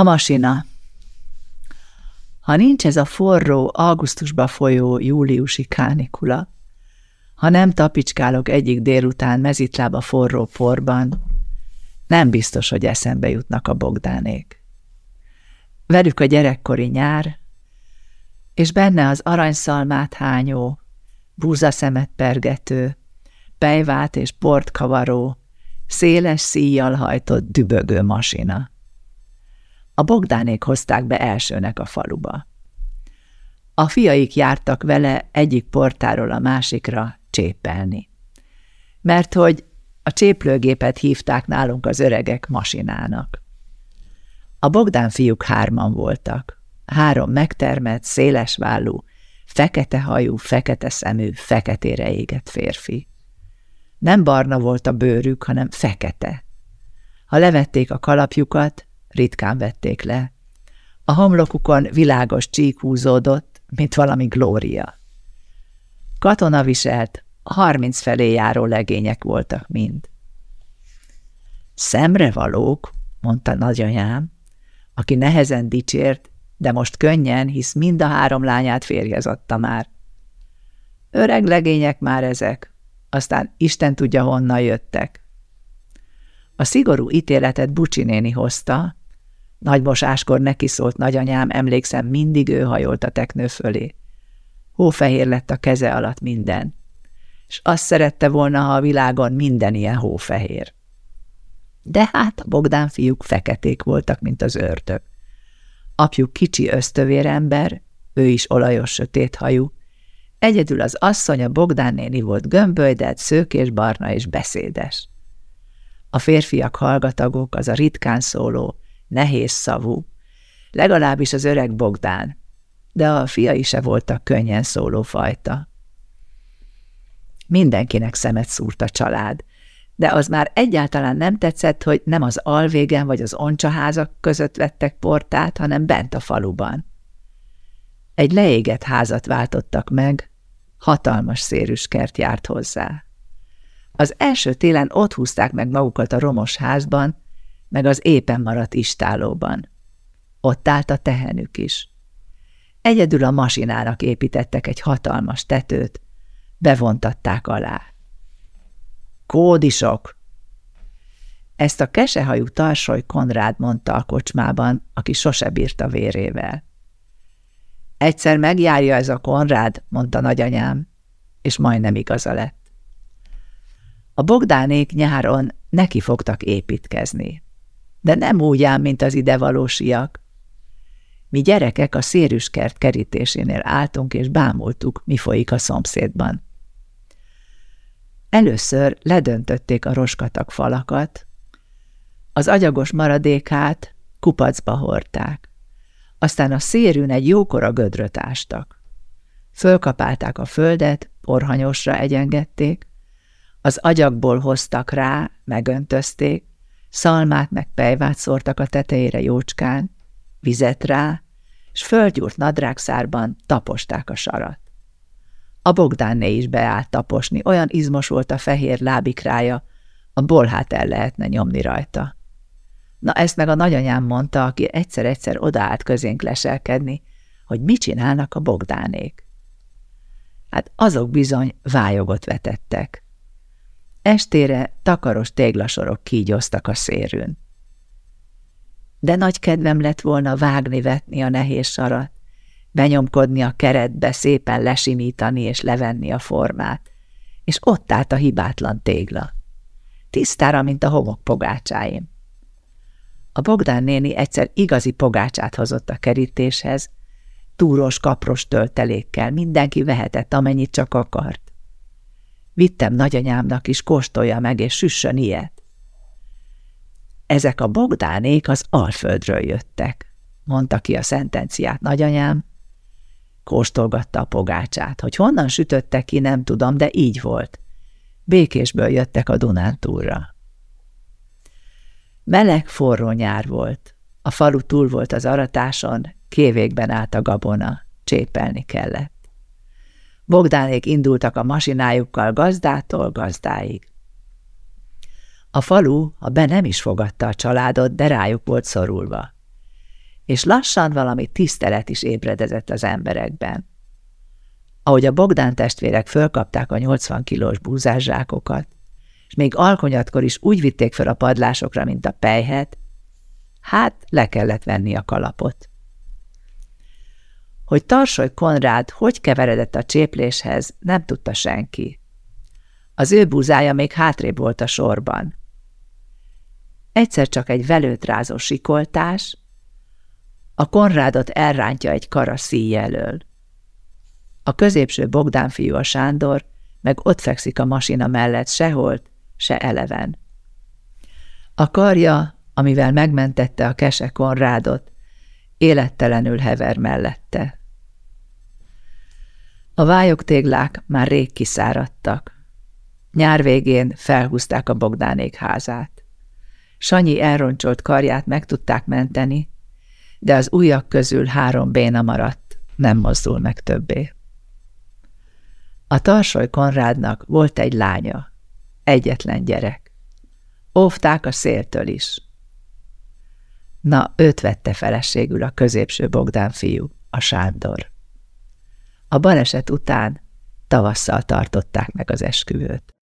A masina. Ha nincs ez a forró, augusztusba folyó júliusi kánikula, ha nem tapicskálok egyik délután mezitlába forró porban, nem biztos, hogy eszembe jutnak a Bogdánék. Velük a gyerekkori nyár, és benne az aranyszalmát hányó, búzaszemet pergető, pejvát és port kavaró, széles szíjjal hajtott dübögő masina. A Bogdánék hozták be elsőnek a faluba. A fiaik jártak vele egyik portáról a másikra csépelni. Mert hogy a cséplőgépet hívták nálunk az öregek masinának. A Bogdán fiúk hárman voltak. Három megtermett, szélesvállú, fekete hajú, fekete szemű, feketére égett férfi. Nem barna volt a bőrük, hanem fekete. Ha levették a kalapjukat, ritkán vették le. A homlokukon világos csík húzódott, mint valami glória. Katona viselt, harminc felé járó legények voltak mind. Szemrevalók, mondta nagyanyám, aki nehezen dicsért, de most könnyen, hisz mind a három lányát férjez adta már. Öreg legények már ezek, aztán Isten tudja, honnan jöttek. A szigorú ítéletet Bucsi néni hozta, nagymosáskor neki szólt nagyanyám, emlékszem, mindig ő hajolt a teknő fölé. Hófehér lett a keze alatt minden, és azt szerette volna, ha a világon minden ilyen hófehér. De hát a Bogdán fiúk feketék voltak, mint az ördög. Apjuk kicsi ösztövér ember, ő is olajos sötét hajú. Egyedül az asszony, a Bogdán néni volt gömbölydelt, szőkés, barna és beszédes. A férfiak hallgatagok, az a ritkán szóló, nehéz szavú, legalábbis az öreg Bogdán, de a fiai se voltak könnyen szóló fajta. Mindenkinek szemet szúrt a család, de az már egyáltalán nem tetszett, hogy nem az alvégen vagy az oncsaházak között vettek portát, hanem bent a faluban. Egy leégett házat váltottak meg, hatalmas szérüskert járt hozzá. Az első télen ott húzták meg magukat a romos házban, meg az éppen maradt istálóban. Ott állt a tehenük is. Egyedül a masinának építettek egy hatalmas tetőt, bevontatták alá. Kódisok! Ezt a kesehajú tarsoly Konrád mondta a kocsmában, aki sose bírta vérével. Egyszer megjárja ez a Konrád, mondta nagyanyám, és majdnem igaza lett. A Bogdánék nyáron neki fogtak építkezni, de nem úgy ám, mint az idevalósiak. Mi gyerekek a szérüskert kerítésénél álltunk és bámultuk, mi folyik a szomszédban. Először ledöntötték a roskatag falakat, az agyagos maradékát kupacba hordták, aztán a szérűn egy jókora gödröt ástak. Fölkapálták a földet, porhanyosra egyengették, az agyagból hoztak rá, megöntözték, szalmát meg pejvát szórtak a tetejére jócskán, vizet rá, s földgyúrt nadrágszárban taposták a sarat. A Bogdánné is beállt taposni, olyan izmos volt a fehér lábikrája, a bolhát el lehetne nyomni rajta. Na ezt meg a nagyanyám mondta, aki egyszer-egyszer odaállt közénk leselkedni, hogy mit csinálnak a Bogdánék. Hát azok bizony vájogot vetettek. Estére takaros téglasorok kígyoztak a szérűn. De nagy kedvem lett volna vágni-vetni a nehéz sarat, benyomkodni a keretbe, szépen lesimítani és levenni a formát, és ott állt a hibátlan tégla. Tisztára, mint a homok pogácsáim. A Bogdán néni egyszer igazi pogácsát hozott a kerítéshez, túros kapros töltelékkel, mindenki vehetett, amennyit csak akart. Vittem nagyanyámnak is, kóstolja meg, és süssön ilyet. Ezek a Bogdánék az Alföldről jöttek, mondta ki a szentenciát nagyanyám, Kóstolgatta a pogácsát. Hogy honnan sütötte ki, nem tudom, de így volt. Békésből jöttek a Dunántúlra. Meleg, forró nyár volt. A falu túl volt az aratáson, kévékben állt a gabona, csépelni kellett. Bogdánék indultak a masinájukkal gazdától gazdáig. A falu, ha be nem is fogadta a családot, de rájuk volt szorulva. és lassan valami tisztelet is ébredezett az emberekben. Ahogy a Bogdán testvérek fölkapták a 80 kilós búzászsákokat, és még alkonyatkor is úgy vitték fel a padlásokra, mint a pejhet, hát le kellett venni a kalapot. Hogy Tarsoly Konrád hogy keveredett a csépléshez, nem tudta senki. Az ő búzája még hátrébb volt a sorban. Egyszer csak egy velőt sikoltás, a Konrádot elrántja egy kara szíj elől. A középső Bogdán fiú a Sándor, meg ott fekszik a masina mellett seholt, se eleven. A karja, amivel megmentette a kese Konrádot, élettelenül hever mellette. A vályogtéglák már rég kiszáradtak. Nyár végén felhúzták a Bogdánék házát. Sanyi elroncsolt karját meg tudták menteni, de az ujjak közül három béna maradt, nem mozdul meg többé. A tarsoly Konrádnak volt egy lánya, egyetlen gyerek. Óvták a széltől is. Na, őt vette feleségül a középső Bogdán fiú, a Sándor. A baleset után tavasszal tartották meg az esküvőt.